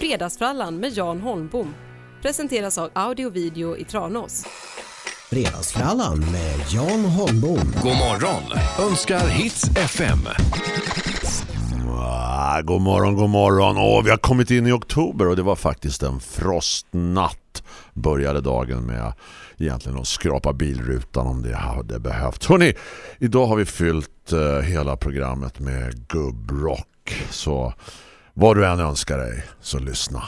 Fredagsfrallan med Jan Holmbom presenteras av Audio Video i Tranås. Fredagsfrallan med Jan Holmbom. God morgon önskar Hits FM. Ah, god morgon, god morgon. Åh, vi har kommit in i oktober och det var faktiskt en frostnatt. Började dagen med egentligen att skrapa bilrutan om det hade behövt. Hörrni, idag har vi fyllt uh, hela programmet med gubbrock. Så vad du än önskar dig, så lyssna.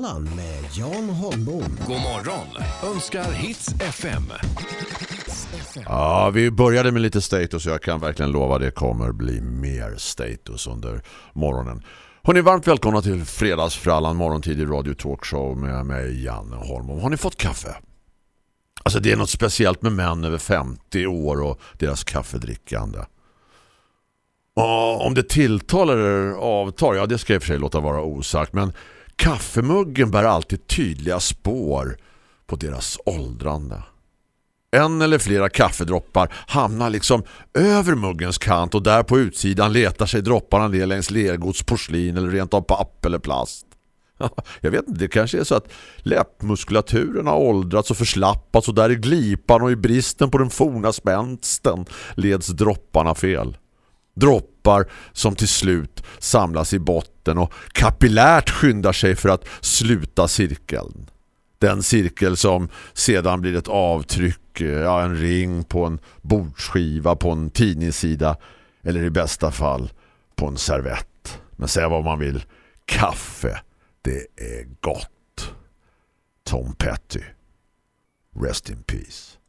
Fredagsfrallan med Jan Holmbom. God morgon önskar Hits FM. Ja, vi började med lite status och jag kan verkligen lova att det kommer bli mer status under morgonen. Hörrni, varmt välkomna till Fredagsfrallan morgontid i Radio Talkshow med mig, Janne Holm. Har ni fått kaffe? Alltså det är något speciellt med män över 50 år och deras kaffedrickande. Ja, om det tilltalar eller avtar, ja det ska jag i och för sig låta vara osagt. Men kaffemuggen bär alltid tydliga spår på deras åldrande. En eller flera kaffedroppar hamnar liksom över muggens kant och där på utsidan letar sig dropparna ner längs lergods, porslin eller rent av papp eller plast. Jag vet inte, det kanske är så att läppmuskulaturen har åldrats och förslappats och där i glipan och i bristen på den forna spänsten leds dropparna fel. Droppar som till slut samlas i botten och kapillärt skyndar sig för att sluta cirkeln. Den cirkel som sedan blir ett avtryck, ja, en ring på en bordsskiva på en tidningssida eller i bästa fall på en servett. Men säga vad man vill, kaffe, det är gott. Tom Petty. Rest in peace.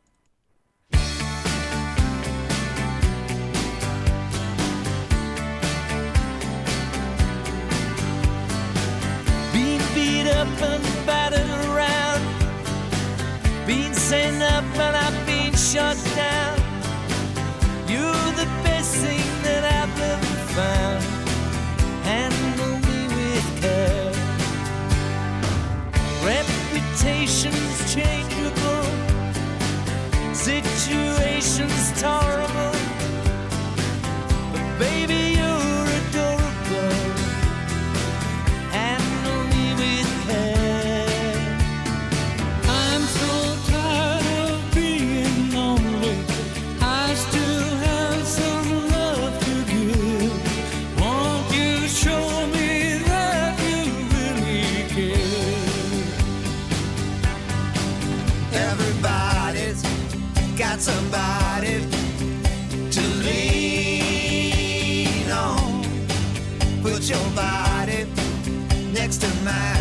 Sent up and I've been shut down. You're the best thing that I've ever found. Handle me with care. Reputation's changeable. Situation's tolerable. But baby, your body next to mine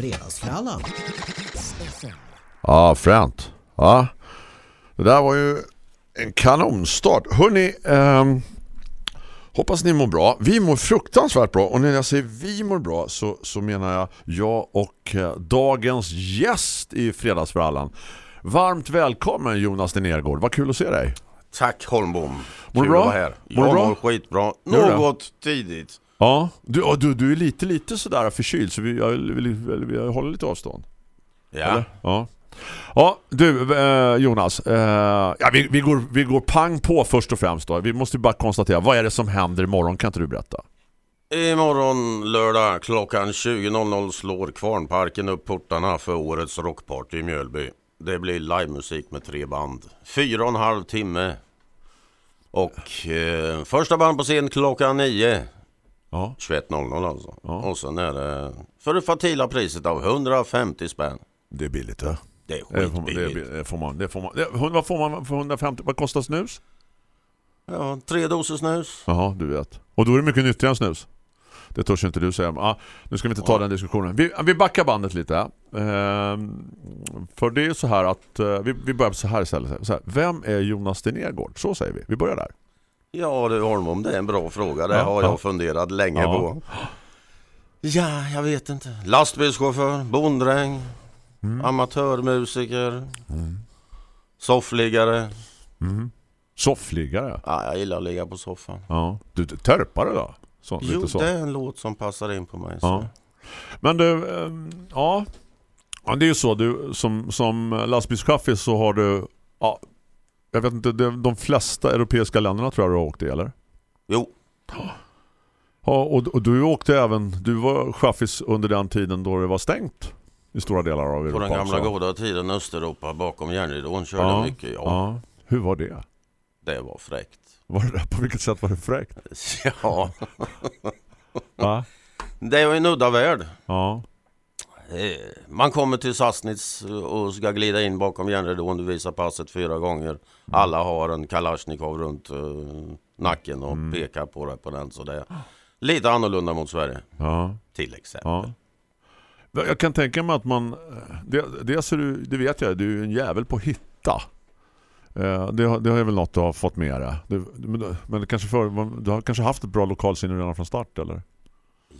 Fredagsfrallan. Ja, fränt. Ja. Det där var ju en kanonstart. Hörrni, ehm, hoppas ni mår bra. Vi mår fruktansvärt bra. Och när jag säger vi mår bra så, så menar jag jag och eh, dagens gäst i Fredagsfrallan. Varmt välkommen Jonas Denergård. Vad kul att se dig. Tack Holmbom. Mår du bra? här. Mår du Jag bra? mår skitbra. Något tidigt. Ja, du, du, du är lite lite sådär förkyld så vi, jag vill, vill, vill, vill hålla lite avstånd. Ja. Eller? Ja. Ja, du eh, Jonas. Eh, ja, vi, vi, går, vi går pang på först och främst då. Vi måste bara konstatera, vad är det som händer imorgon? Kan inte du berätta? Imorgon lördag klockan 20.00 slår Kvarnparken upp portarna för årets rockparty i Mjölby. Det blir livemusik med tre band. Fyra och en halv timme. Och eh, första band på scen klockan nio. Ja. 21.00 alltså. Ja. Och sen är det för det fatila priset av 150 spänn. Det är billigt det. Det är skitbilligt. är- det får man, det får man. Det, vad får man för 150? Vad kostar snus? Ja, tre doser snus. Jaha, du vet. Och då är det mycket nyttigare än snus. Det törs inte du säga. Ah, nu ska vi inte ta Ja. den diskussionen. Vi, vi backar bandet lite. Ehm, för det är så här att eh, vi, vi börjar så här istället. Så här, vem är Jonas Denegård? Så säger vi. Vi börjar där. Ja du Holmom, det är en bra fråga. Det har ja. jag funderat länge på. Ja, jag vet inte. Lastbilschaufför, bonddräng, Mm. amatörmusiker, soffliggare. Mm. Soffliggare. Ja, jag gillar att ligga på soffan. Ja. Du, törpare då? Så, Jo, så. det är en låt som passar in på mig. Ja. Men du, ehm, ja. ja. Det är ju så, du, som, som lastbilschaffis så har du, ja, jag vet inte, de, flesta europeiska länderna tror jag du har åkt i, eller? Jo, Ja, och, och du åkte även, du var chaffis under den tiden då det var stängt i stora delar av på Europa. den gamla goda tiden Östeuropa bakom järnridån körde ja, mycket. Ja, ja. Hur var det? det var fräckt. Var det? På vilket sätt var det fräckt? Ja, Va? det var en udda värld. Ja. Eh, Man kommer till Sassnitz och ska glida in bakom järnridån. Du visar passet fyra gånger. Alla har en Kalashnikov runt eh, nacken och Mm. pekar på det på den. Så det är lite annorlunda mot Sverige. Ja. Till exempel. Ja. Jag kan tänka mig att man det, dels är du, det vet jag, du är en jävel på att hitta. Eh, Det har, det har jag väl något du har fått med dig. Men men kanske för, du har kanske haft ett bra lokalsinne redan från start eller?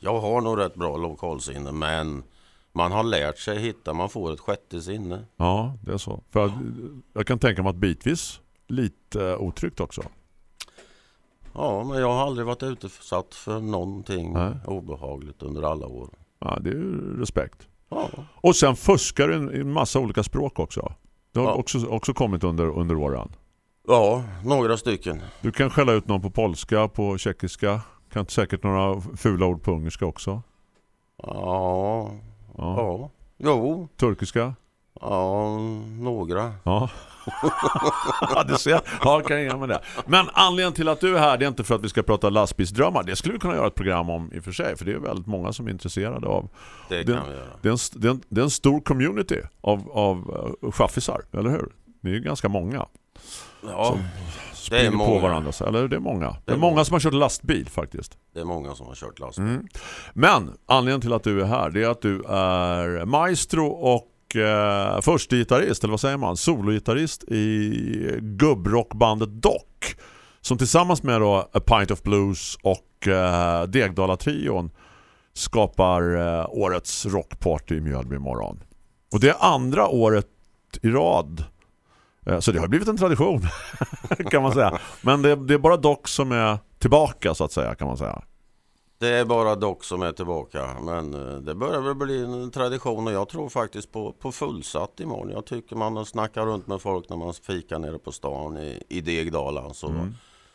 Jag har nog rätt bra lokalsinne men man har lärt sig hitta. Man får ett sjätte sinne. Ja, det är så. För att, jag kan tänka mig att bitvis lite otryggt också. Ja, men jag har aldrig varit utsatt för någonting Nej. obehagligt under alla år. Ja, det är ju respekt. Ja, Och sen fuskar du en, en massa olika språk också. Det har Ja. också, också kommit under, under åren. ja några stycken. Du kan skälla ut någon på polska, på tjeckiska. Kan säkert några fula ord på ungerska också. Ja, Ja. Jo, Turkiska. ja, några. Ja. du ser. Ja, kan jag med det. Men anledningen till att du är här det är inte för att vi ska prata lastbilsdrömmar. Det skulle vi kunna göra ett program om i och för sig. För det är väldigt många som är intresserade av. Det Den- kan vi göra. Det är en, det är en, det är en stor community av, av uh, chaffisar, eller hur? Det är ju ganska många. Ja, Springer på varandra. Eller det är många. Det är, är många många. som har kört lastbil faktiskt. det är många som har kört lastbil. Mm. Men anledningen till att du är här det är att du är maestro och eh, förste gitarrist, eller vad säger man? Sologitarrist i gubbrockbandet Dock. Som tillsammans med då A Pint of Blues och eh, Degdala-trion skapar eh, årets rockparty i Mjölby imorgon. Och det är andra året i rad. Eh, så det har blivit en tradition kan man säga. Men det, det är bara Dock som är tillbaka så att säga kan man säga. Det är bara Dock som är tillbaka. Men eh, det börjar väl bli en tradition och jag tror faktiskt på, på fullsatt imorgon. Jag tycker man snackar runt med folk när man fikar nere på stan i, i Degdala. Så, Mm.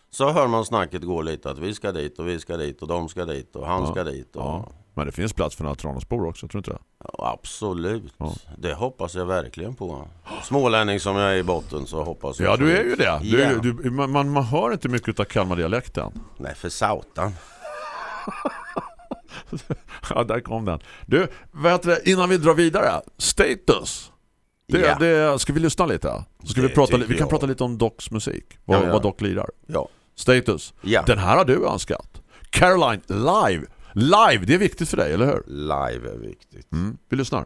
så hör man snacket gå lite att vi ska dit och vi ska dit och de ska dit och han Ja. ska dit. Och, Ja. Men det finns plats för några Tranåsbor också, tror du inte det? Ja, absolut. Ja. Det hoppas jag verkligen på. Smålänning som jag är i botten så hoppas jag. Ja, du är ju det. Du, ju- du, man, man, hör inte mycket av Kalmar-dialekten. Nej, för sautan. Ja, där kom den. Du, heter det, innan vi drar vidare, status. Det, Ja. det, ska vi lyssna lite? Ska Det vi, prata, vi kan jag. prata lite om Docs musik. Vad, Ja, ja. vad Doc lirar. Ja. Status. Den här har du önskat. Caroline, live. Live, det är viktigt för dig, eller hur? Live är viktigt. Mm. Vi lyssnar.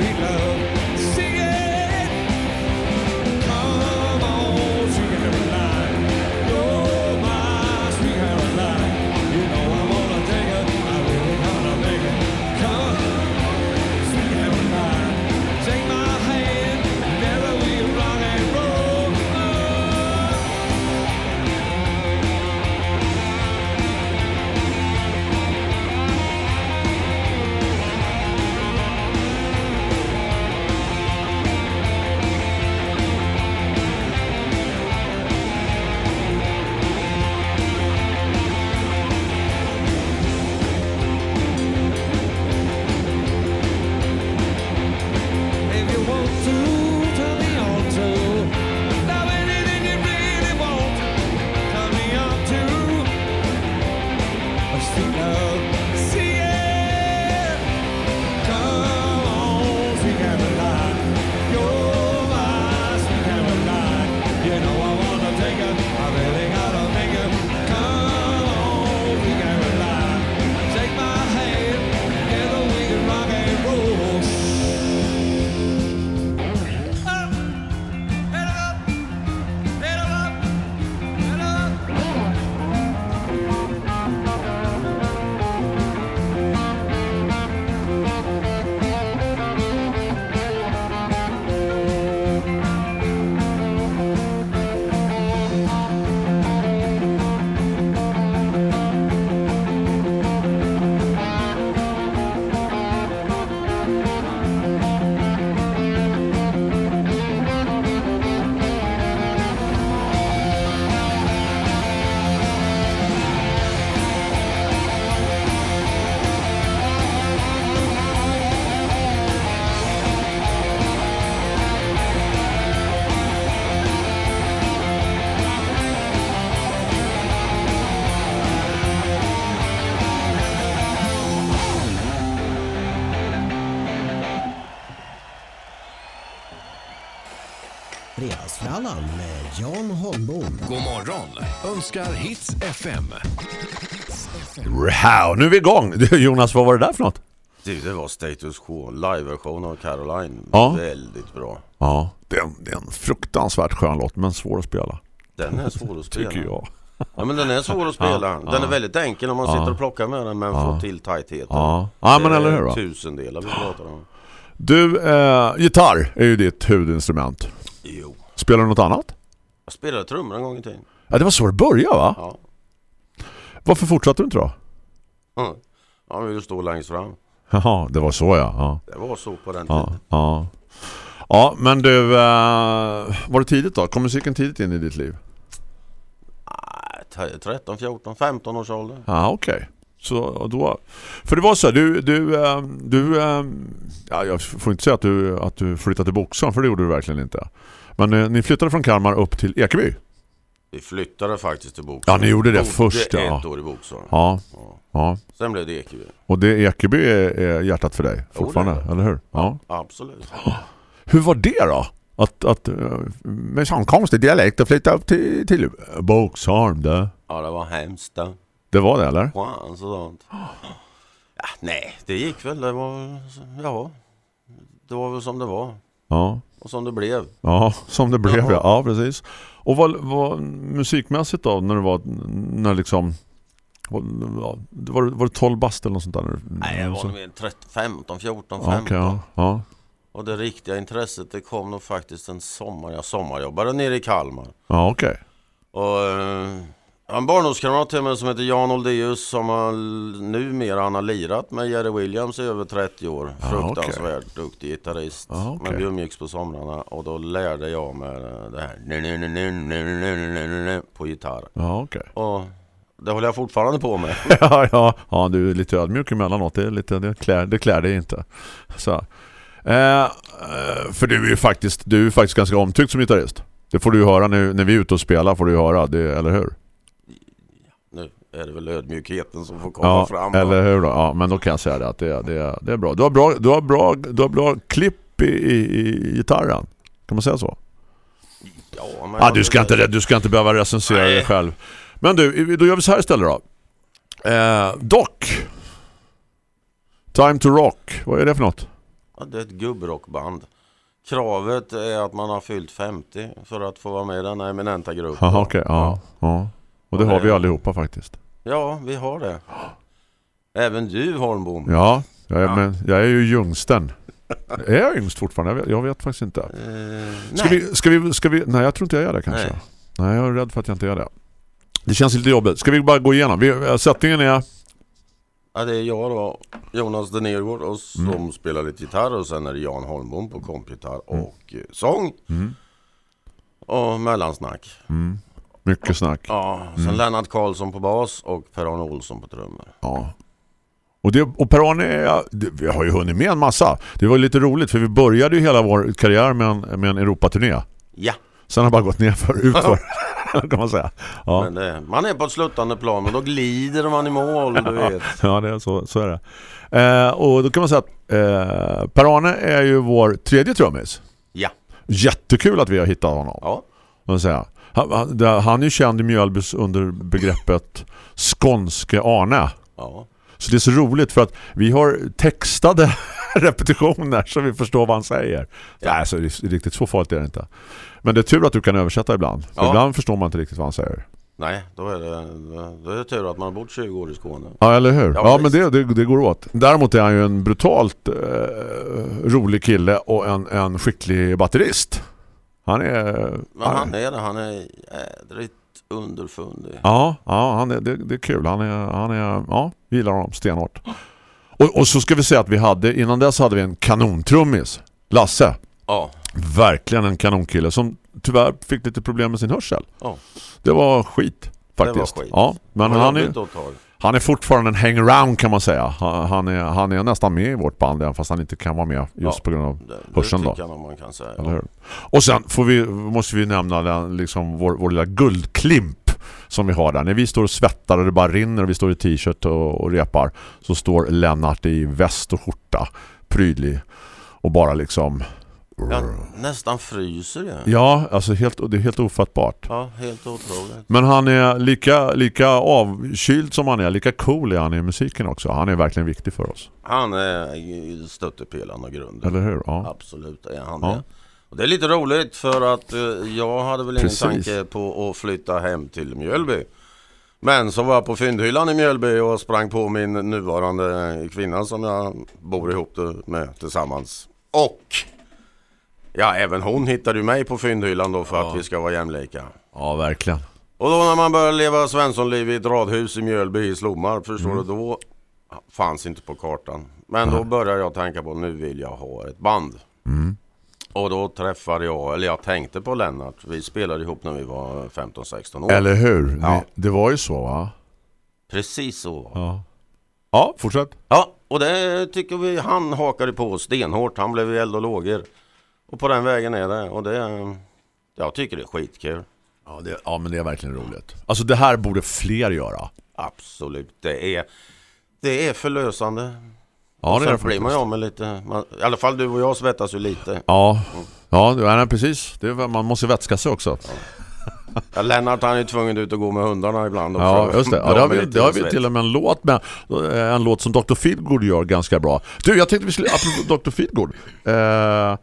Sweet love, Jan Holmbom. God morgon önskar Hits FM. Wow, nu är vi igång. Jonas, vad var det där för något? Du, det var Status Quo, live-version av Caroline. Ja. Väldigt bra. Ja, det är, en, det är en fruktansvärt skön låt, men svår att spela. Den är svår att spela. Tycker jag. Ja, men den är svår att spela. Ja, Den ja. är väldigt enkel om man sitter och plockar med den men får till tajtheten. Ja, ja men eller hur då? Tusendelar vi pratar om. Du, eh, gitarr är ju ditt huvudinstrument. Jo. Spelar du något annat? Jag spelade trummor en gång i tiden. Ja, det var så det började va? Ja. Varför fortsatte du inte då? Mm. Han vill ju stå längst fram. Jaha, det var så ja. Ja, Det var så på den ja. tiden. ja. ja men du, eh, var det tidigt då? Kom musiken tidigt in i ditt liv? Nej, 13, 14, 15 års ålder. Ja, okej. Så och då, för det var så, du, du, eh, du eh, ja, jag får inte säga att du, att du flyttade till Boxholm, för det gjorde du verkligen inte. Men eh, ni flyttade från Kalmar upp till Ekeby. Vi flyttade faktiskt till Boxholm. Ja, ni gjorde det först, ja. ett år i Boxholm. Ja, Ja. ja. Sen blev det Ekeby. Och det Ekeby är, är hjärtat för dig fortfarande, det. eller hur? Ja. Absolut. Hur var det då? Att, att eh, med sån konstig dialekt att flytta upp till, till Boxholm, det, Ja, det var hemskt det. det var det eller? Och sånt. Ja, nej, det gick väl. Det var, ja, det var väl som det var. Ja, Och som det blev. ja som det blev Jaha. ja. ja precis. Och vad, vad musikmässigt då när det var när liksom var, var, det 12 bast eller något sånt där? Nej, jag var nog mer 13, 15, 14, Ja, 15. okej, ja, ja. Och det riktiga intresset det kom nog faktiskt en sommar. Jag sommarjobbade nere i Kalmar. ja okej. Och eh, en barndomskamrat till mig som heter Jan Oldeus som har, numera han har lirat med Jerry Williams i över 30 år. Fruktansvärt ah, okay. duktig gitarrist. Ah, okay. Men vi umgicks på somrarna och då lärde jag mig det här på gitarr. Ah, okay. Och det håller jag fortfarande på med. ja, ja, ja, du är lite ödmjuk emellanåt. Det, är lite, det, klär, det klär dig inte. Så. Eh, för du är ju faktiskt, du är faktiskt ganska omtyckt som gitarrist. Det får du höra nu när vi är ute och spelar får du höra, det, eller hur? Nu är det väl ödmjukheten som får komma Ja, fram. eller hur då? Ja, men då kan jag säga det att det, det, det är bra. Du har bra, du har bra, du har bra klipp i, i, i gitarren. Kan man säga så? Ja, men Ja, du ska inte, du ska inte behöva recensera Nej. dig själv. Men du, då gör vi så här istället då. Eh, Doc. Time to Rock. Vad är det för något? Ja, det är ett gubbrockband. Kravet är att man har fyllt 50 för att få vara med i den här eminenta gruppen. Jaha, okej. Ja, ja. Och det har vi allihopa faktiskt. Ja, vi har det. Även du Holmbom. Ja, jag är, Ja. Men, jag är ju jungsten. Är jag yngst fortfarande? Jag vet, jag vet faktiskt inte. Eh, Ska vi, ska vi, ska vi, nej, jag tror inte jag är det kanske. Nej. Nej. jag är rädd för att jag inte är det. Det känns lite jobbigt. Ska vi bara gå igenom? Vi, sättningen är... Ja, det är jag då, Jonas de Nergård och som Mm. spelar lite gitarr och sen är det Jan Holmbom på kompgitarr och eh, sång. Mm. Och mellansnack. Mycket snack. Ja, sen Mm. Lennart Karlsson på bas och Per-Arne Olsson på trummor. Ja. Och, det, och Per-Arne, vi har ju hunnit med en massa. Det var lite roligt för vi började ju hela vår karriär med en, med en Europaturné. Ja, Sen har det bara gått ner för utför. kan man säga. Ja. men det, man är på ett sluttande plan och då glider man i mål, du vet. Ja, det är så, så är det. Eh, och då kan man säga att eh, Per-Arne är ju vår tredje trummis. Ja, Jättekul att vi har hittat honom. ja, man säga. Han, han, är ju känd i Mjölbys under begreppet skånske Arne. ja. Så det är så roligt för att vi har textade repetitioner så vi förstår vad han säger. Ja. Nej, så det är riktigt så farligt är det inte. Men det är tur att du kan översätta ibland. För Ja. ibland förstår man inte riktigt vad han säger. Nej, då är det, då är det tur att man har bott 20 år i Skåne. Ja, eller hur? Ja, Ja, men det, det, det går åt. Däremot är han ju en brutalt eh, rolig kille och en, en skicklig batterist. Han är... Men han är det, han är jädrigt underfundig. Ja, ja han är, det, det är kul. Han är, han är, ja, gillar honom stenhårt. Och, och så ska vi säga att vi hade, innan dess hade vi en kanontrummis, Lasse. Ja, Verkligen en kanonkille som tyvärr fick lite problem med sin hörsel. ja. Det var skit faktiskt. skit. Ja, men Det var han är. Han är fortfarande en hangaround kan man säga. Han, han, är, han är nästan med i vårt band även fast han inte kan vara med just Ja, på grund av Det, det hörseln då. jag nog man kan säga. Hur? Och sen får vi, måste vi nämna den, liksom vår, vår lilla guldklimp som vi har där. När vi står och svettar och det bara rinner och vi står i t-shirt och, och repar så står Lennart i väst och skjorta prydlig och bara liksom Jag nästan fryser jag. ja, alltså helt, det är helt ofattbart. Ja, helt otroligt. Men han är lika, lika avkyld som han är, lika cool är han i musiken också. Han är verkligen viktig för oss. Han är ju stöttepelaren och grunden. Eller hur? Ja. Absolut är han Ja. det. Och det är lite roligt för att eh, jag hade väl ingen Precis. tanke på att flytta hem till Mjölby. Men så var jag på fyndhyllan i Mjölby och sprang på min nuvarande kvinna som jag bor ihop med tillsammans. Och ja, även hon hittade ju mig på fyndhyllan då för att vi ska vara jämlika. ja, verkligen. Och då när man börjar leva Svenssonliv i ett radhus i Mjölby i Slommar, förstår Mm. du, då fanns inte på kartan. Men då började jag tänka på, nu vill jag ha ett band. Mm. Och då träffade jag, eller jag tänkte på Lennart, vi spelade ihop när vi var 15-16 år. Eller hur? Ja. Det, var ju så va? Precis så. Ja. Ja. Ja, fortsätt. och det tycker vi, han hakade på stenhårt, han blev eld och lågor. Och på den vägen är det, och det, jag tycker det är skitkul. Ja, det, ja, men det är verkligen roligt. Alltså det här borde fler göra. Absolut, det är, det är förlösande. Ja, och det är sen det blir man ju av med lite, man, i alla fall du och jag svettas ju lite. Ja, ja det- nej, precis. Det är, man måste vätska sig också. Ja, Lennart han är ju tvungen ut och gå med hundarna ibland. också. Ja, just det. Ja, det har vi, det har vi till och med en låt med. eh, En låt som Dr. Feelgood gör ganska bra. Du, jag tänkte vi skulle, apropå Dr. Feelgood. Eh,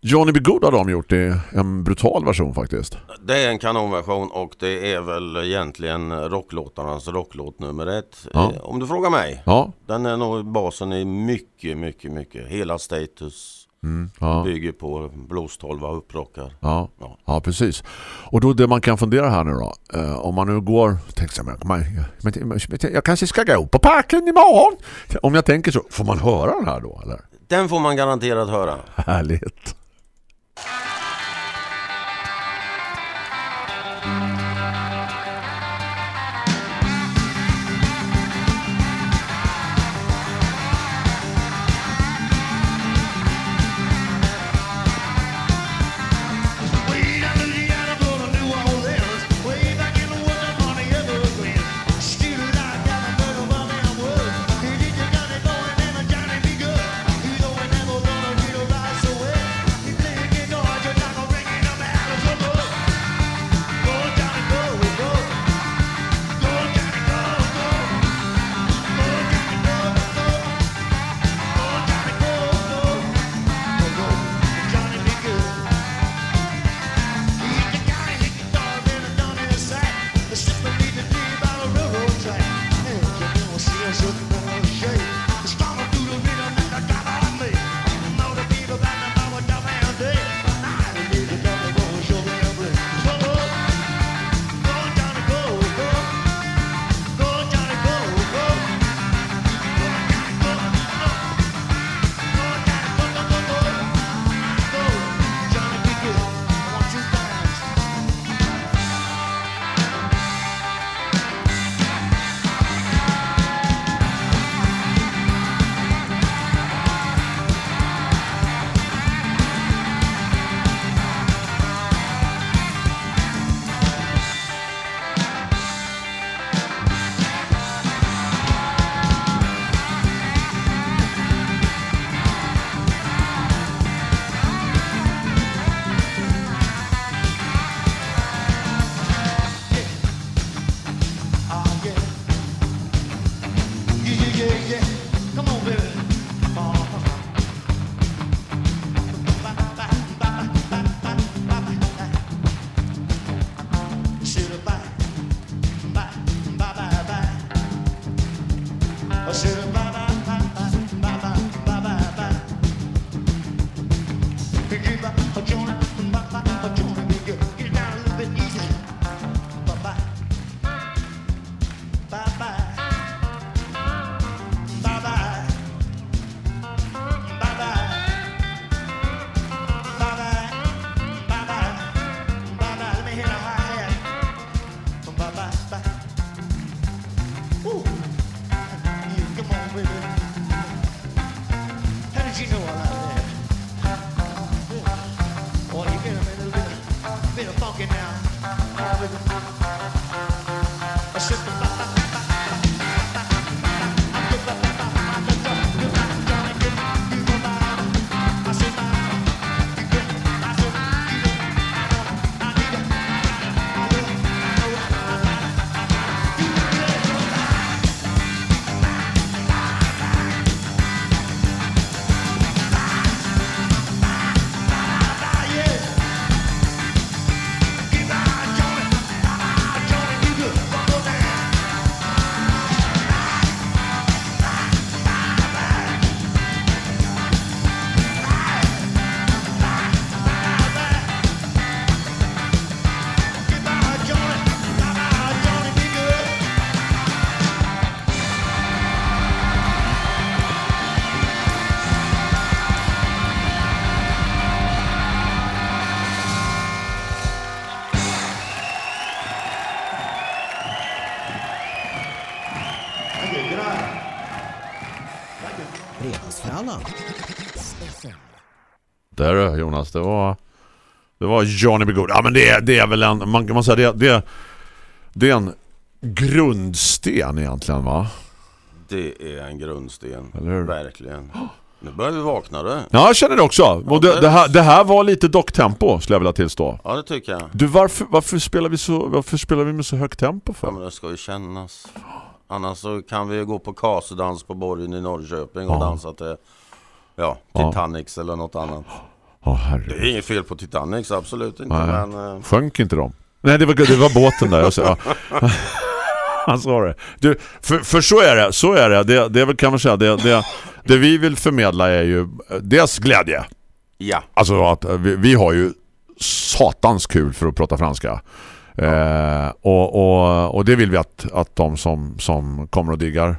Johnny B. Good har de gjort i en brutal version faktiskt. Det är en kanonversion och det är väl egentligen rocklåtarnas rocklåt nummer ett. Ja. Eh, Om du frågar mig. Ja, Den är nog basen i mycket, mycket, mycket. Hela status ja. bygger på blues-tolva upprockar. Ja, Ja. ja, precis. Och då det man kan fundera här nu då. Eh, om man nu går, tänk men, men, jag kanske ska gå på parken imorgon. Om jag tänker så, får man höra den här då eller? Den får man garanterat höra. Härligt. Ah! Jonas, det var det var Johnny B. Good. Ja men det är, det är väl en man kan man säga det, det, det är en grundsten egentligen va? Det är en grundsten. Verkligen. Nu börjar vi vakna du. Ja, jag känner det också. Och det, det, här, det här var lite docktempo skulle jag vilja tillstå. Ja, det tycker jag. Du, varför, varför, spelar vi så, varför spelar vi med så högt tempo för? Ja, men det ska ju kännas. Annars så kan vi ju gå på kasedans på borgen i Norrköping och Ja. dansa till ja, Ja. Titanics eller något annat. Åh Det är inget fel på Titanics, absolut inte. Nej. Men eh, Sjönk inte de? Nej, det var, det var båten där. Sa, ja. Han sa det. Du, för, för så är det. Så är det. Det, det är väl kan man säga. Det, det, det vi vill förmedla är ju dels glädje. ja, Alltså att eh, vi, vi har ju satans kul för att prata franska. Eh, och, och, och det vill vi att, att de som, som kommer och diggar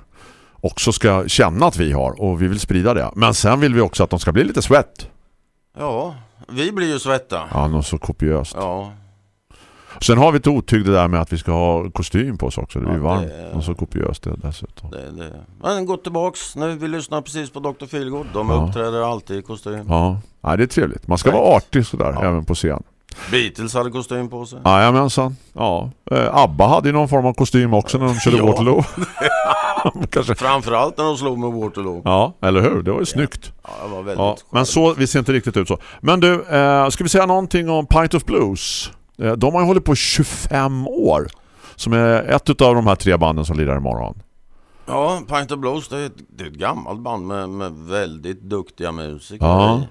också ska känna att vi har. Och vi vill sprida det. Men sen vill vi också att de ska bli lite svett. Ja, vi blir ju svetta. Ja, något så kopiöst. Ja, Sen har vi ett otyg det där med att vi ska ha kostym på oss också. Det är ju Ja, varmt. det- Och så kopiöst det dessutom. det, det. Men gå tillbaks nu. Vi lyssnar precis på Dr. Feelgood. De Ja. uppträder alltid i kostym. Ja, ja det är trevligt. Man ska Right. vara artig sådär, Ja. även på scen. Beatles hade kostym på sig. Jajamensan. Ja. Eh, Abba hade ju någon form av kostym också när de körde Ja. Waterloo. Kanske. Framförallt när de slog med Waterloo. Ja, eller hur? Det var ju snyggt. Ja, det var väldigt Ja, men så, vi ser inte riktigt ut så. Men du, eh, ska vi säga någonting om Pint of Blues? Eh, de har ju hållit på i 25 år. Som är ett av de här tre banden som lirar imorgon. Ja, Pint of Blues det är, ett, det är ett gammalt band med, med väldigt duktiga musiker Ja. i,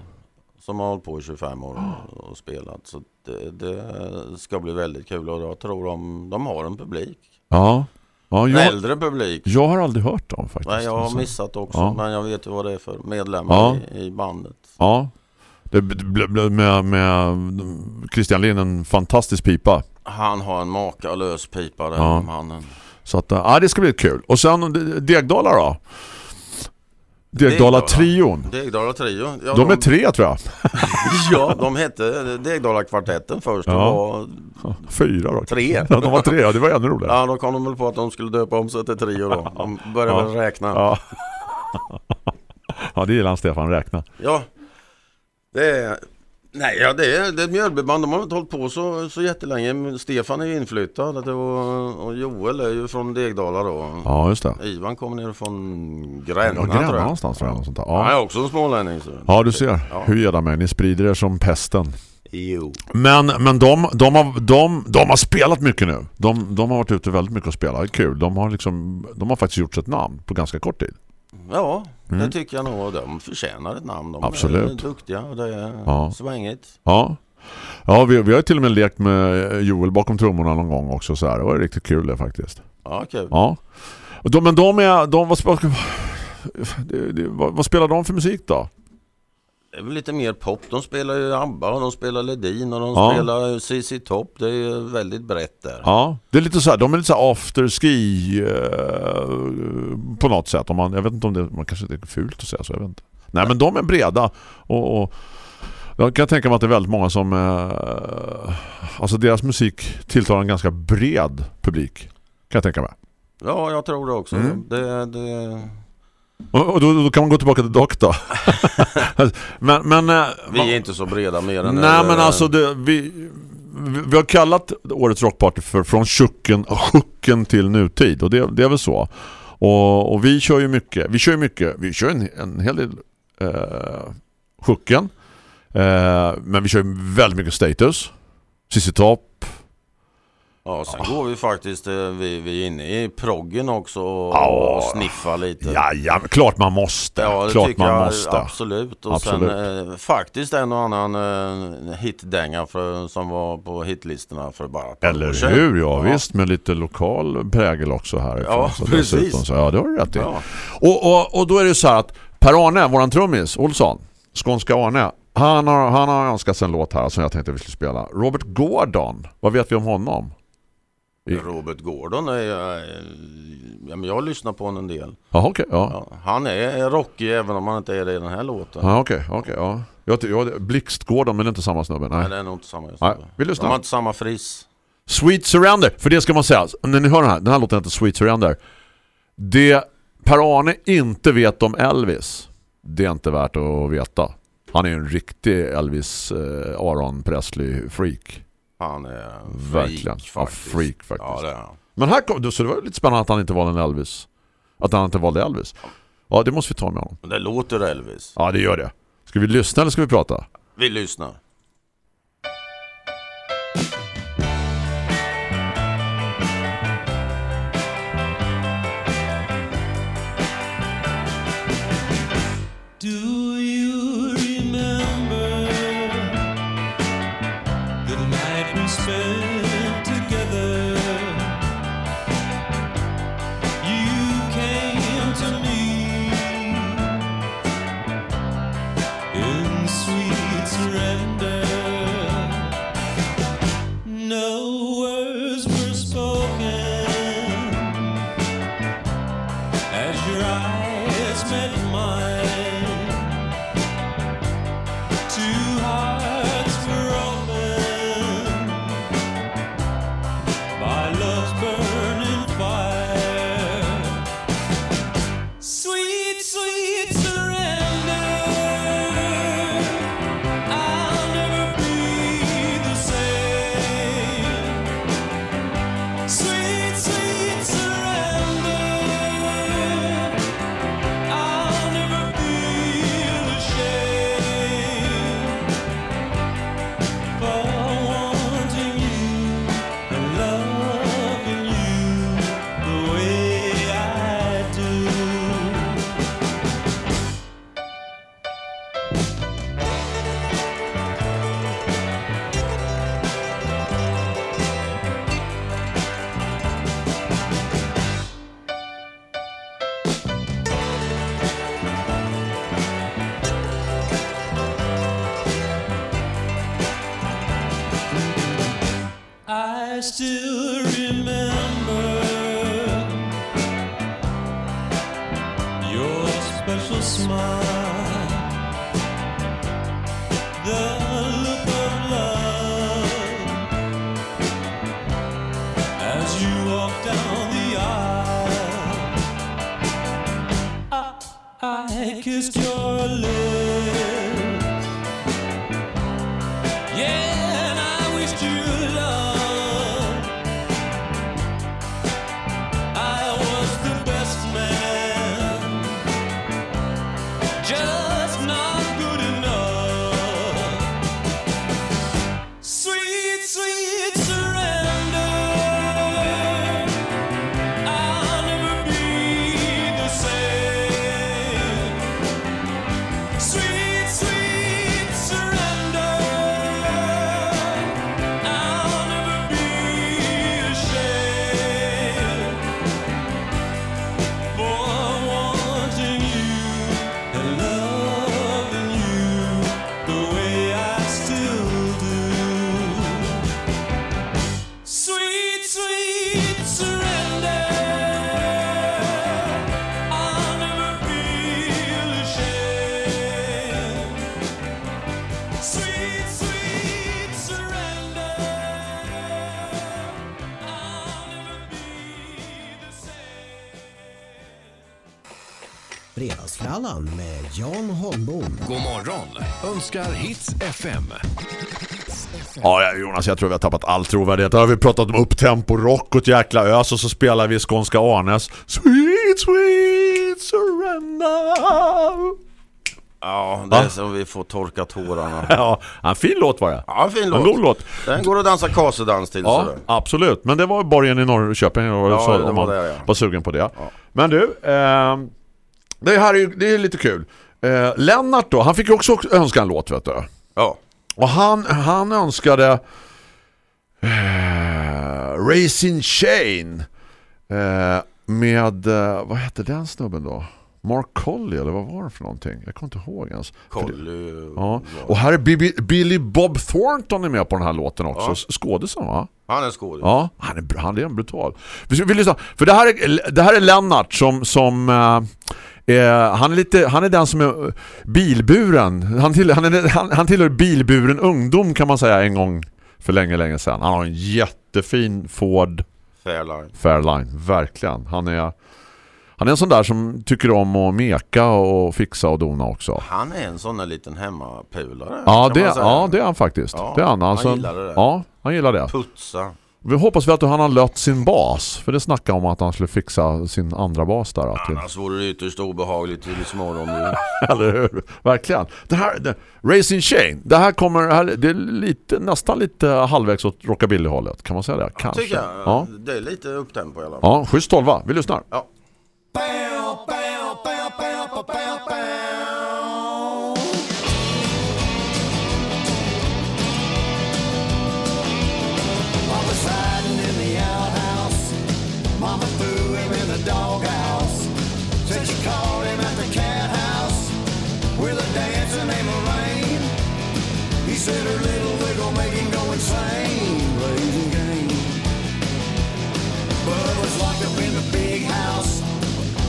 som har hållit på i 25 år och, och spelat. Så det, det ska bli väldigt kul och jag tror de, de har en publik. Ja. ja En jag, äldre publik. jag har aldrig hört dem faktiskt. Nej, jag har Alltså. missat också Ja. men jag vet ju vad det är för medlemmar Ja. i, i bandet. Ja. Det, bl- bl- med, med Christian Lind en fantastisk pipa. Han har en makalös pipa den Ja. mannen. Så att, ja, det ska bli kul. Och sen Degdala då? Degdala-trion. Degdala Trio. Ja, De är tre tror jag. Ja, de hette Degdala kvartetten först. Ja. Var, Fyra då. Tre. Ja, de var tre, ja, det var ännu roligare. ja, då kom de väl på att de skulle döpa om sig till Trio då. De började Ja. väl räkna. Ja. ja, det gillar han Stefan, räkna. Ja, det är... Nej, ja, det är, det är ett Mjölbyband. De har inte hållit på så, så jättelänge. Stefan är ju inflyttad var, och Joel är ju från Degdala då. Ja, just det. Ivan kommer ner från Ja, Gränna Gränna tror jag. någonstans tror jag. Något sånt där. Han är Ja. också en smålänning. Så. ja, du ser. Ja. Hur ger det mig? Ni sprider er som pesten. Jo. Men, men de, de, har, de, de har spelat mycket nu. De, de har varit ute väldigt mycket och spelat. Kul. De har, liksom, de har faktiskt gjort sig ett namn på ganska kort tid. Ja, Mm. det tycker jag nog. De förtjänar ett namn. De Absolut. är duktiga och det är Ja. svängigt. Ja. Ja, vi, vi har till och med lekt med Joel bakom trummorna någon gång också. Så här. Det var riktigt kul det faktiskt. Ja, kul. Ja. De, men de är... De, vad, vad, vad spelar de för musik då? Det är väl lite mer pop. De spelar ju ABBA och de spelar Ledin och de Ja. spelar CC Top. Det är ju väldigt brett där. Ja, det är lite så här, de är lite så här afterski eh, på något sätt. Om man, jag vet inte om det man kanske det är fult att säga så, jag vet inte. Nej, men de är breda och, och jag kan tänka mig att det är väldigt många som eh, alltså deras musik tilltalar en ganska bred publik. Kan jag tänka mig. Ja, jag tror det också. Mm. Det, det, Och, då, då kan man gå tillbaka till Dock då. men, men, eh, vi är inte så breda mer än Nej men alltså det, vi, vi har kallat årets rockparty för från chucken, chucken till nutid och det, det är väl så. Och, och vi kör ju mycket, vi kör ju mycket, vi kör en, en hel del eh, chucken. Eh, men vi kör ju väldigt mycket status. Sissi Top. Ja, sen går vi faktiskt, eh, vi, vi är inne i proggen också och, Ja. och sniffar lite. Ja, ja, klart man måste. Ja, det klart tycker man jag måste. absolut. Och Absolut. sen eh, faktiskt en och annan eh, hitdänga för, som var på hitlistorna för bara ett par år Eller hur? Ja, visst, med lite lokal prägel också härifrån. Ja, så precis. dessutom Så, ja, det har du rätt i. Ja. Och, och, och då är det så här att Per-Arne, våran trummis, Olsson, skånska Arne, han har, han har önskat sig en låt här som jag tänkte vi skulle spela. Robert Gordon, vad vet vi om honom? Robert Gordon är eh, ja, men jag lyssnar på honom en del. Jaha, okej. ja. Ja, han är rockig även om han inte är det i den här låten. Ja, okej, okej, ja. Jag, jag, Blixt Gordon, men det är inte samma snubbe, nej. Nej, det är nog inte samma just Nej, vi lyssnar. De har inte samma friss. Sweet Surrender, för det ska man säga. När ni hör den här, den här låten heter Sweet Surrender. Det Per-Arne inte vet om Elvis, det är inte värt att veta. Han är en riktig Elvis eh, Aron Presley freak. Han är en freak, Verkligen. Ja, faktiskt. freak faktiskt. Ja, det är han. Men här kom, så det var lite spännande att han inte valde en Elvis. Att han inte valde Elvis. Ja, det måste vi ta med honom. Men Det låter Elvis. Ja, det gör det. Ska vi lyssna eller ska vi prata? Vi lyssnar. Fredagsfrallan med Jan Holmbom. God morgon önskar Hits FM. Ja, ja, Jonas, jag tror vi har tappat all trovärdighet. Där har vi pratat om upptempo, rock och ett jäkla ös och så spelar vi Skånska Arnes. Sweet, sweet surrender. Ja, det är Va? så vi får torka tårarna. Ja, en fin låt var det. Ja, en fin En låt. god låt. Den går att dansa kasedans till Ja, sådär. absolut. Men det var borgen i Norrköping och Ja, så, det om var man det, ja. var sugen på det. Men du, ehm, det här är ju det är lite kul. Eh, Lennart då, han fick ju också önska en låt vet du. Ja. Och han, han önskade eh, Racing Chain eh, med, eh, vad hette den snubben då? Mark Colley eller vad var det för någonting? Jag kommer inte ihåg ens. Colly. Ja. Och här är Bibi, Billy Bob Thornton är med på den här låten också. Ja. Skådisen va? Han är skådis. Ja, han är, han är en brutal. Vi vi lyssnar, för det här är, det här är Lennart som, som eh, han, är lite, han är den som är bilburen. Han, till, han, är, han, han tillhör bilburen ungdom kan man säga en gång för länge, länge sedan. Han har en jättefin Ford Fairline. Fairline, verkligen. Han är Han är en sån där som tycker om att meka och fixa och dona också. Han är en sån där liten hemmapulare. Ja, det, ja, det är han faktiskt. Ja, det är han. han Alltså, gillar det där. Ja, han gillar det. Putsa. Vi hoppas vi att han har lött sin bas. För det snackar om att han skulle fixa sin andra bas där. Att Annars vore det ytterst obehagligt till imorgon. nu. Eller hur? Verkligen. Det här, det, Racing Shane, det här kommer, det här, det är lite, nästan lite halvvägs åt rockabilly-hållet. Kan man säga det? Kanske. Tycker jag. Ja. Det är lite upptempo i alla fall. ja, schysst tolva. Vi lyssnar. Ja. Bow,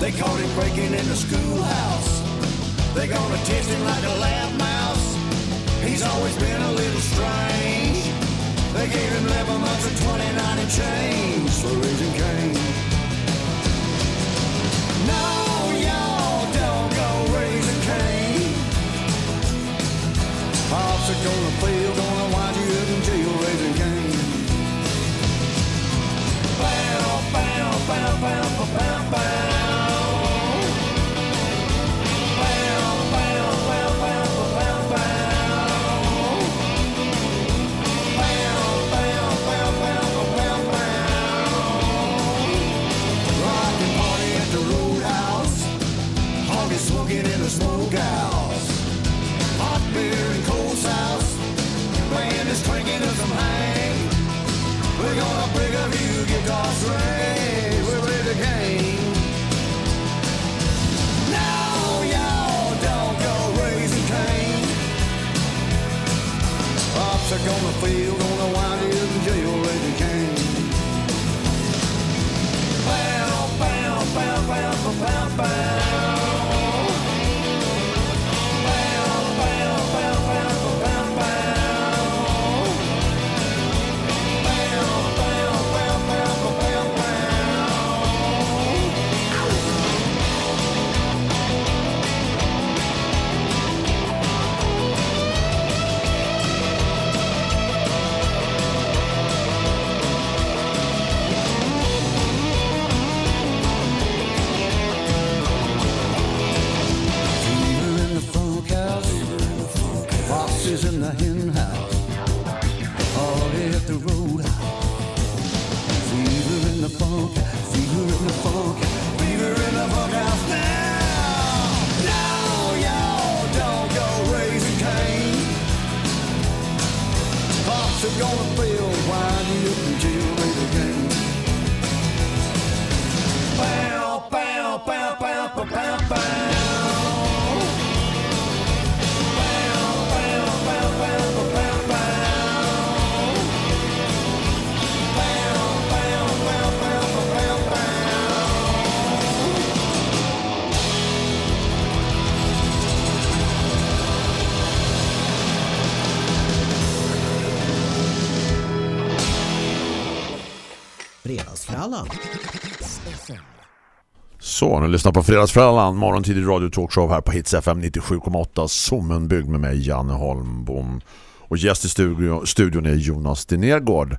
They caught him breaking in the schoolhouse. They gonna test him like a lab mouse. He's always been a little strange. They gave him 11 months and 29 and change for raising Cain. No, y'all don't go raising Cain. Pops are gonna fail, gonna wind you up in jail raising Cain. Bow, bow, We're ready to game. Now y'all don't go raising Cain. Pops are gonna feel, gonna wind you in jail raising Cain. Fredagsfrallan. Så, nu lyssnar på Fredagsfrallan, morgontidig radio talkshow här på Hits FM 97,8 Sommenbygg med mig Janne Holmbom. Och gäst i studio, studion är Jonas Dinergård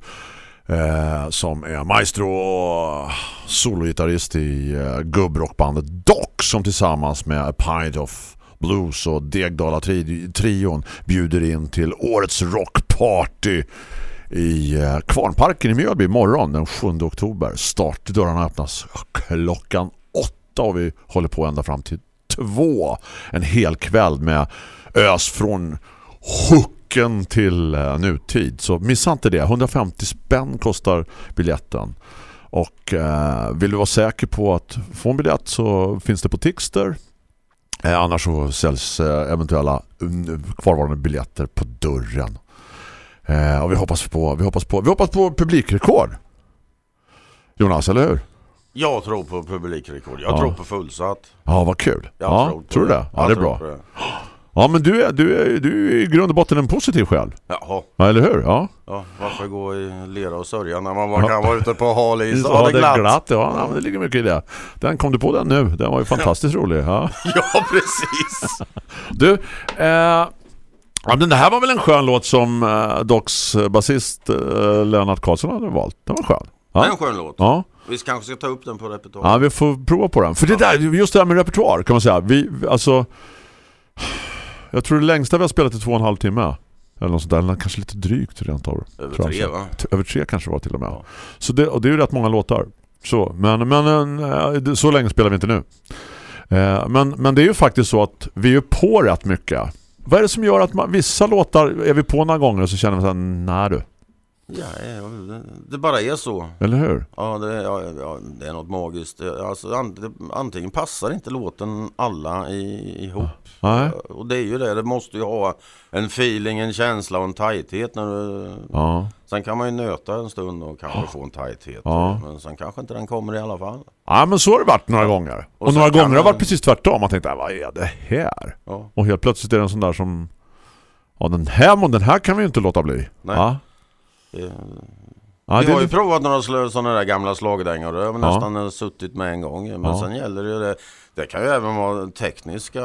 eh, som är maestro och sologitarrist i eh, gubbrockbandet Dock som tillsammans med A Pint of Blues och Degdala tri trion bjuder in till årets rockparty i eh, Kvarnparken i Mjölby imorgon den 7 oktober. Startdörrarna öppnas klockan åtta och vi håller på ända fram till två. En hel kväll med ös från hooken till eh, nutid. Så missa inte det. 150 spänn kostar biljetten. Och eh, vill du vara säker på att få en biljett så finns det på Tixter. Eh, annars så säljs eh, eventuella kvarvarande biljetter på dörren. Eh, och vi hoppas på vi hoppas på vi hoppas på publikrekord. Jonas, eller hur? Jag tror på publikrekord. Jag Ja. tror på fullsatt. Ja, vad kul. Jag ja, tror tror du det. Ja, det är bra. det. Ja, men du är, du är, du är i grund och botten en positiv själ. Jaha, Ja, eller hur? Ja. ja, varför gå i lera och sörja när man bara kan vara ute på hal is och Ja, ha det glatt? Ja, ja, men det ligger mycket i det. Den kom du på den nu. Den var ju fantastiskt rolig. Ja. Ja, precis. Du, eh, ja, men det här var väl en skön låt som eh, Docs basist eh, Lennart Karlsson hade valt. Den var skön. Det är Ja. en skön låt. Ja. Vi kanske ska ta upp den på repertoaren. ja, vi får prova på den. För det där, just det här med repertoar kan man säga. Vi, alltså, jag tror det längsta vi har spelat är två och en halv timme. Eller något sånt där, kanske lite drygt rent av. Över tre, va? Över tre kanske var till och med. Ja. Så det, och det är ju rätt många låtar. Så, men, men eh, så länge spelar vi inte nu. Eh, Men, men det är ju faktiskt så att vi är på rätt mycket. Vad är det som gör att man, vissa låtar är vi på några gånger och så känner man såhär, nej du. Ja, ja, det- bara är så. Eller hur? Ja, det, ja, ja, det är något magiskt. Alltså, an, det, antingen passar inte låten alla i, ihop. Nej. Och det är ju det, det måste ju ha en feeling, en känsla och en tajthet. När du, Ja. Sen kan man ju nöta en stund och kanske få en tajthet. Ja. Men sen kanske inte den kommer i alla fall. ja, men så har det varit några gånger. Och, Och några gånger har det varit precis tvärtom. Man tänkte, "Äh, vad är det här? Ja. Och helt plötsligt är det en sån där som, ja den här, den här kan vi ju inte låta bli. Nej. Ja. Vi det har ju provat några slö- sådana där gamla slagdängor. Det har vi Ja. nästan suttit med en gång. Men Ja. sen gäller det ju det. Det kan ju även vara tekniska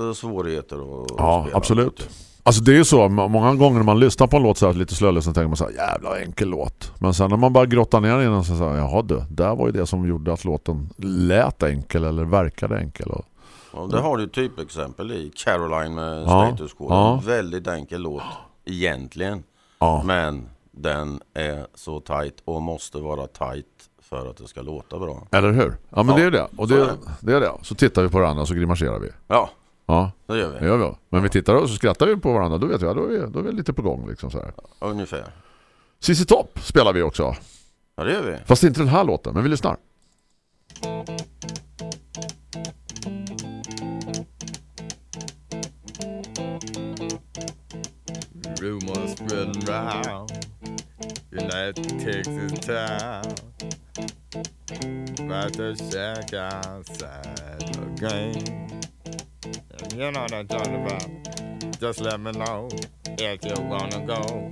eh, svårigheter att Ja, spela. absolut. Alltså det är ju så, må- många gånger när man lyssnar på en låt så här lite slöledsen tänker man så här, jävla enkel låt. Men sen när man bara grottar ner i den så säger jaha du, där var ju det som gjorde att låten lät enkel eller verkade enkel. Och, Ja, det har du typexempel i Caroline med Ja, Status Quo. ja. Väldigt enkel låt egentligen. ja. Men den är så tight och måste vara tight för att det ska låta bra. Eller hur? Ja men Ja, det är det. Och så det, är det. det är det. Så tittar vi på varandra så grimaserar vi. Ja, Ja, det gör det vi. gör vi. Men vi tittar och så skrattar vi på varandra. Då vet jag, då är vi, då är vi lite på gång liksom så här. Ungefär. Sissi Topp spelar vi också. Ja, det gör vi. Fast inte den här låten, men vi lyssnar. Rumors spreading round United Texas town. About to shack outside the game. You know what I'm talking about. Just let me know if you wanna go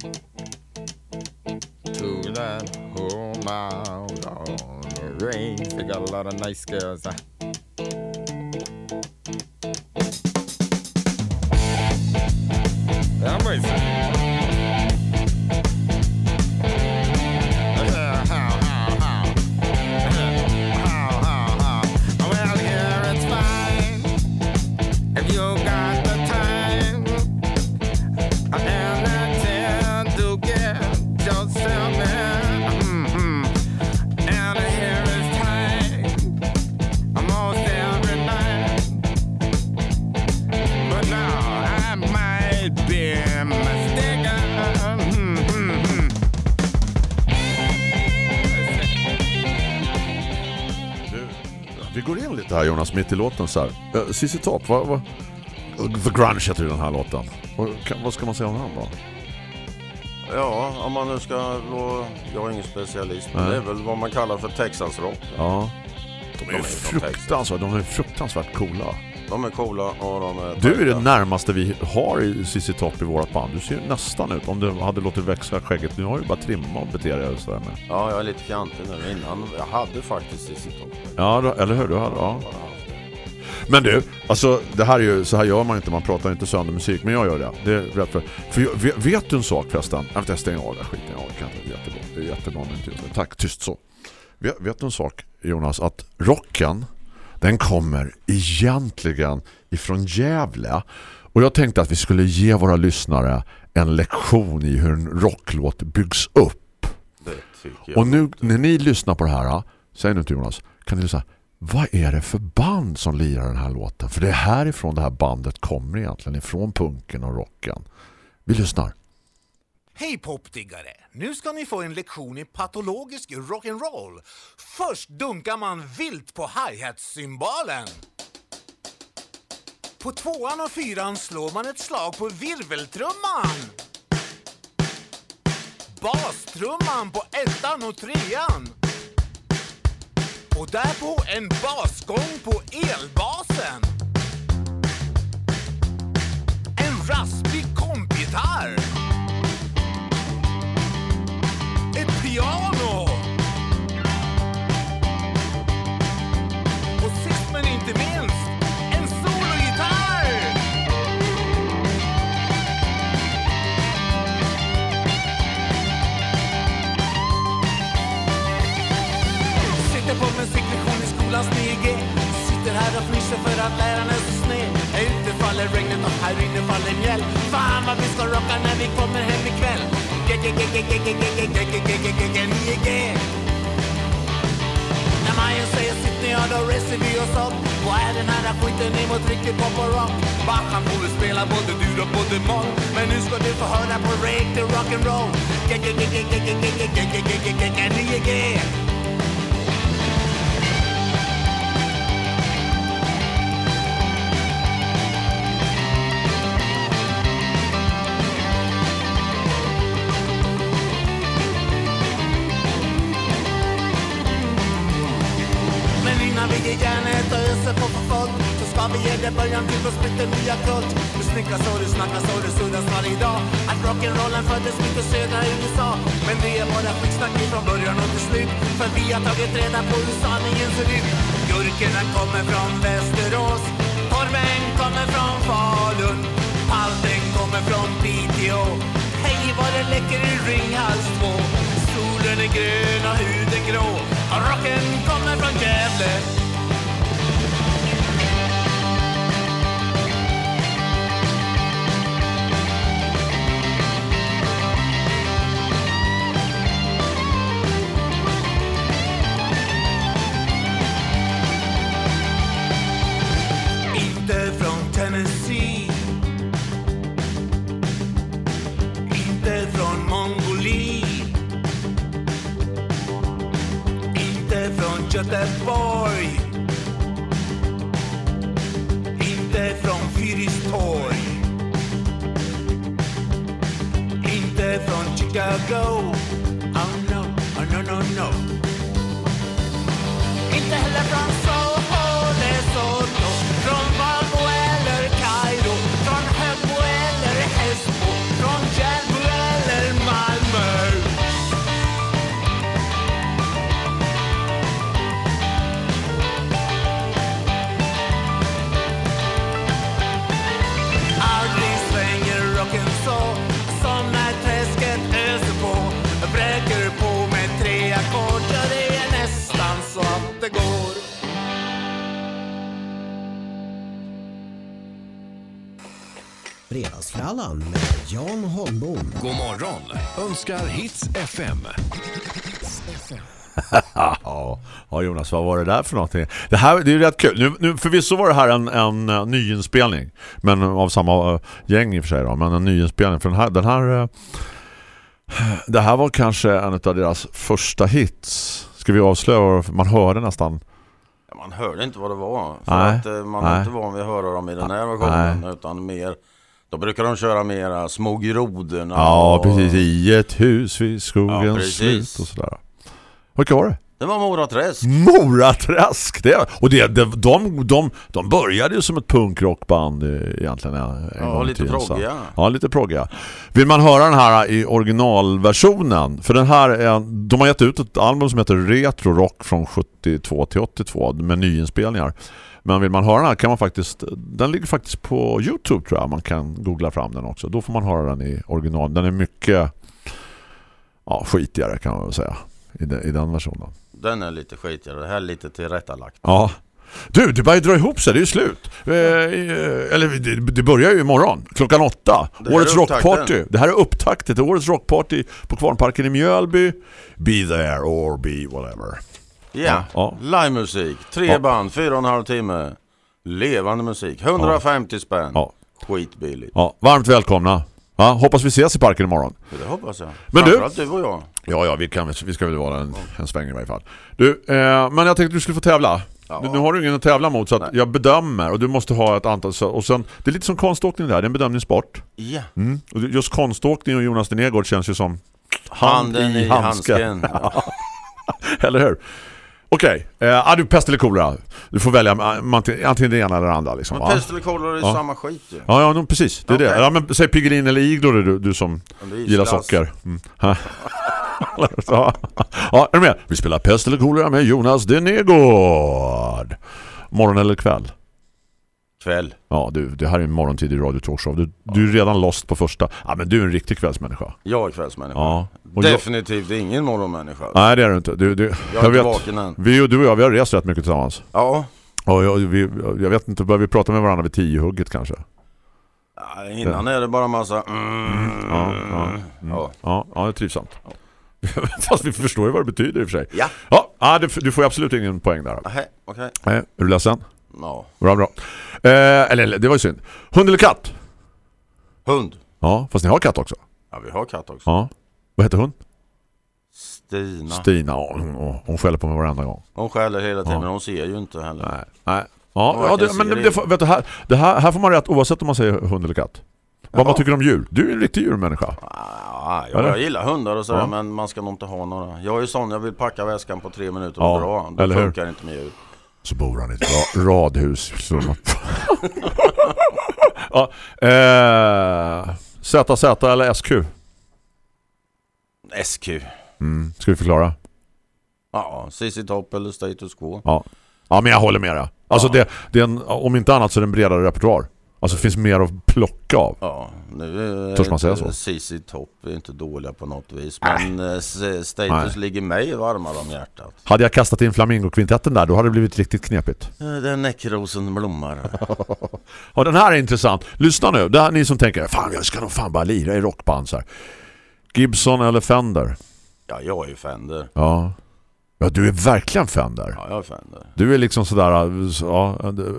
To that whole mile on the range. They got a lot of nice girls huh? Jonas, mitt i låten så här. Uh, Sissi Topp, vad, vad... The Grunge heter ju den här låten. Vad, ska man säga om den då? Ja, om man nu ska. Jag är ingen specialist, men Nej. det är väl vad man kallar för Texas rock. Ja. De är De är fruktansvärt, de är fruktansvärt coola. De är coola och de är Du är det närmaste vi har i Sissi Topp i vårt band. Du ser ju nästan ut, om du hade låtit växa skägget. Nu har ju bara trimma och bete dig sådär med. Ja, jag är lite klantig nu. Innan, jag hade faktiskt sitt topp. Ja, eller hur? Du hade, ja. Men du, alltså det här är ju, så här gör man inte, man pratar inte sönder musik, men jag gör det. Det är rätt för. För jag, vet, vet du en sak förresten? Jag vet stänger av här skiten, jag orkar inte. Jättebra, det är jättebra med inte just. Tack, tyst så. Vet, vet du en sak, Jonas, att rocken, den kommer egentligen ifrån Gävle. Och jag tänkte att vi skulle ge våra lyssnare en lektion i hur en rocklåt byggs upp. Och nu när ni lyssnar på det här, säg nu till Jonas, kan ni lyssna. Vad är det för band som lirar den här låten? För det är härifrån det här bandet kommer egentligen, ifrån punken och rocken. Vi lyssnar. Hej popdiggare! Nu ska ni få en lektion i patologisk rock'n'roll. Först dunkar man vilt på hi-hat-cymbalen. På tvåan och fyran slår man ett slag på virveltrumman. Bastrumman på ettan och trean. Och därpå en basgång på elbasen. En raspig kompgitarr. Ett piano. att läraren är så sned. Ute faller regnet och här inne faller mjäll. Fan vad vi ska rocka när vi kommer hem ikväll. När majen säger sitt ja, då reser vi oss upp. och är den här skiten emot riktig pop och rock? Bachan får vi spela både dur och både moll. Men nu ska du få höra på riktig rock'n'roll. 9G till på splitter nya kult Det snickras och det snackas och det suddas varje dag. Att rock'n'rollen föddes mitt i södra USA. Men det är bara skitsnack från början och till slut. För vi har tagit reda på hur sanningen ser ut. Gurkorna kommer från Västerås. Korven kommer från Falun. Palten kommer från Piteå. Hej vad det läcker i Ringhals 2 Solen är grön och huden grå. Och rocken kommer från Gävle. look at that boy in there from Philly's toy in there from Chicago. Oh no oh no no no. In the from Fredagsfrallan med Jan Holmbom. God morgon önskar Hits FM. Ja, ja, Jonas, vad var det där för någonting? Det här det är ju rätt kul. Nu, nu, förvisso var det här en, en, nyinspelning. Men av samma uh, gäng i och för sig då. Men en nyinspelning. För den här, den här uh, det här var kanske en av deras första hits. Ska vi avslöja? Man hörde nästan Ja, Man hörde inte vad det var. För Nej, att eh, man nej. inte van vid att höra dem i den här versionen. Utan mer, då brukar de köra mera små grodorna. Ja, och- precis. I ett hus vid Ja, skogens precis. slut och sådär. Vilka var det? Det var Moraträsk. Moraträsk! Det, och det, det, de, de, de började ju som ett punkrockband eh, egentligen. ja, En Ja, lite tiden, så. proggiga. Ja, lite proggiga. Vill man höra den här i originalversionen? För den här är, de har gett ut ett album som heter Retro Rock från 72 till 82 med nyinspelningar. Men vill man höra den här kan man faktiskt, den ligger faktiskt på Youtube tror jag. Man kan googla fram den också. Då får man höra den i original. Den är mycket ja, skitigare kan man väl säga i den, i den versionen. Den är lite skitigare. Det här är lite tillrättalagt. Ja. Du, det börjar dra ihop sig, det är ju slut. Eh, eller det, börjar ju imorgon, klockan åtta. Årets rockparty. Det här är upptaktet till årets rockparty på Kvarnparken i Mjölby. Be there or be whatever. Ja, Ja. livemusik. Tre Ja. band, fyra och en halv timme. Levande musik. 150 spänn. Ja. Skitbilligt. Ja, varmt välkomna. Ja, hoppas vi ses i parken imorgon. Det hoppas jag. Men du- du och jag. Ja, ja, vi, kan, vi ska väl vara en, en sväng i varje fall. Du, eh, men jag tänkte att du skulle få tävla. Ja. Nu, nu har du ingen att tävla mot så jag bedömer och du måste ha ett antal så, och sen, det är lite som konståkning där, det är en bedömningssport. Ja. Mm. Och just konståkning och Jonas Denegård känns ju som hand Handen i handske. handsken. Eller hur? Okej, eh, ah, du pest eller kolera. Du får välja eh, antingen det ena eller det andra. Liksom. Men Ja. pest eller kolera är Ja. samma skit ju. Ja, ja no, precis. Det är Okej. det. Ja, men, säg Piggelin eller Iglo du, du som är gillar socker. Mm. ja. ja, är du med? Vi spelar pest eller kolera med Jonas Denegård. Morgon eller kväll? Kväll. Ja, du, det här är en morgontid i Radio Talkshow. Du, du är redan lost på första. Ja, men du är en riktig kvällsmänniska. Jag är kvällsmänniska. Ja. Och jag, Definitivt ingen morgonmänniska. nej, det är du inte. Du, du, jag jag, är vet. vaken än. Vi, du och jag, vi har rest rätt mycket tillsammans. Ja. Och jag, vi, jag vet inte, börjar vi prata med varandra vid tio hugget kanske? Ja, Innan är det bara massa... Mm, Ja, ja, mm. ja. Ja, ja det är trivsamt. Fast vi förstår ju vad det betyder i och för sig. Ja. Ja, ja du, du får ju absolut ingen poäng där. Nähä, okej. Nej, är du ledsen? Ja. Bra, bra. Eh, eller, det var ju synd. Hund eller katt? Hund. Ja, fast ni har katt också. Ja, vi har katt också. Ja. Vad heter hon? Stina. Stina. Ja, hon, hon skäller på mig varenda gång. Hon skäller hela tiden, Ja. men hon ser ju inte heller. Nej. Nej. Ja, Ja, ja det, men det, det. vet du, här, det här, här får man rätt oavsett om man säger hund eller katt. Vad man Jaha. tycker om djur. Du är en riktig djurmänniska. Ja, jag, Eller? jag gillar hundar och sådär, Ja. men man ska nog inte ha några. Jag är ju sån, jag vill packa väskan på tre minuter Ja, och dra. Det eller hur? funkar inte med djur. Så bor han i ett ra- radhus. Ja, eh, ZZ eller SQ? SQ. Mm. Ska vi förklara? Ja, CC Top eller Status Quo. Ja. ja, men jag håller med dig. Alltså Ja. det, det en, om inte annat så är det en bredare repertoar. Alltså det finns mer att plocka av. Ja, nu Törs man säga så? CC Top är inte dåliga på något vis. Men eh, s- Status Nej. ligger mig varmare om hjärtat. Hade jag kastat in Flamingo-kvintetten där, då hade det blivit riktigt knepigt. Eh, Den näckrosen blommar. Ja, den här är intressant. Lyssna nu. Det här, ni som tänker, fan jag ska nog fan bara lira i rockband så här. Gibson eller Fender? Ja, jag är ju Fender. Ja. Ja, du är verkligen Fender. Ja, jag är Fender. du Du är liksom sådär, ja,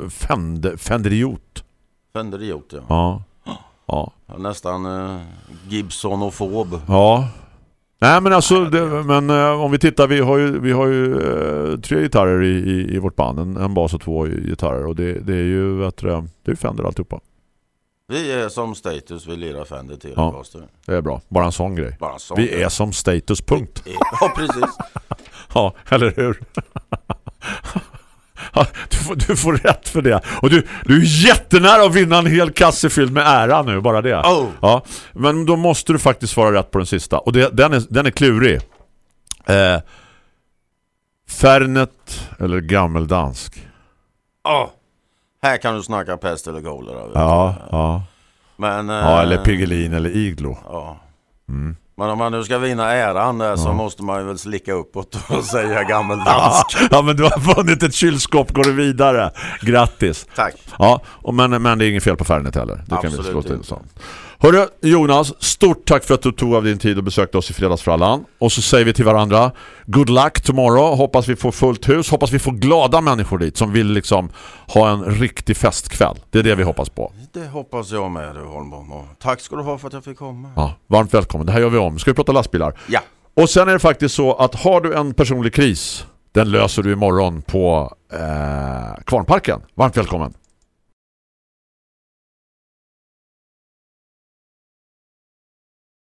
Fender, Fenderiot. Fender idiot, ja. Ja. Ja. Nästan eh, Gibsonofob. Ja. Nej men alltså, det, men eh, om vi tittar, vi har ju, vi har ju eh, tre gitarrer i, i, i vårt band. En, en bas och två gitarrer. Och det, det är ju vet du, det är Fender alltihopa. Vi är som Status, vi lirar Fender till Ja. Det är bra. Bara en sån grej. Bara så. Vi är som status, punkt. Ja, precis. Ja, eller hur? Du, får, du får rätt för det. Och du, du är jättenära att vinna en hel kasse fylld med ära nu, bara det. Oh. Ja, men då måste du faktiskt svara rätt på den sista. Och det, den, är, den är klurig. Eh, Fernet eller gammeldansk? Ja. Här kan du snacka pest eller kolera. Ja, ja. Men, eh, ja eller Piggelin eller Iglo. Ja. Mm. Men om man nu ska vinna äran där så måste man ju väl slicka uppåt och säga gammeldansk. Ja, men du har vunnit ett kylskåp, går du vidare. Grattis. Tack. Ja, och men, men det är ingen fel på Fernet heller. Det kan vi Absolut slå till inte. Hörru, Jonas, stort tack för att du tog av din tid och besökte oss i Fredagsfrallan. Och så säger vi till varandra, good luck tomorrow. Hoppas vi får fullt hus. Hoppas vi får glada människor dit som vill liksom ha en riktig festkväll. Det är det vi hoppas på. Det hoppas jag med du Holmbom. Och tack ska du ha för att jag fick komma. Ja, varmt välkommen. Det här gör vi om. Ska vi prata lastbilar? Ja. Och sen är det faktiskt så att har du en personlig kris, den löser du imorgon på eh, Kvarnparken. Varmt välkommen.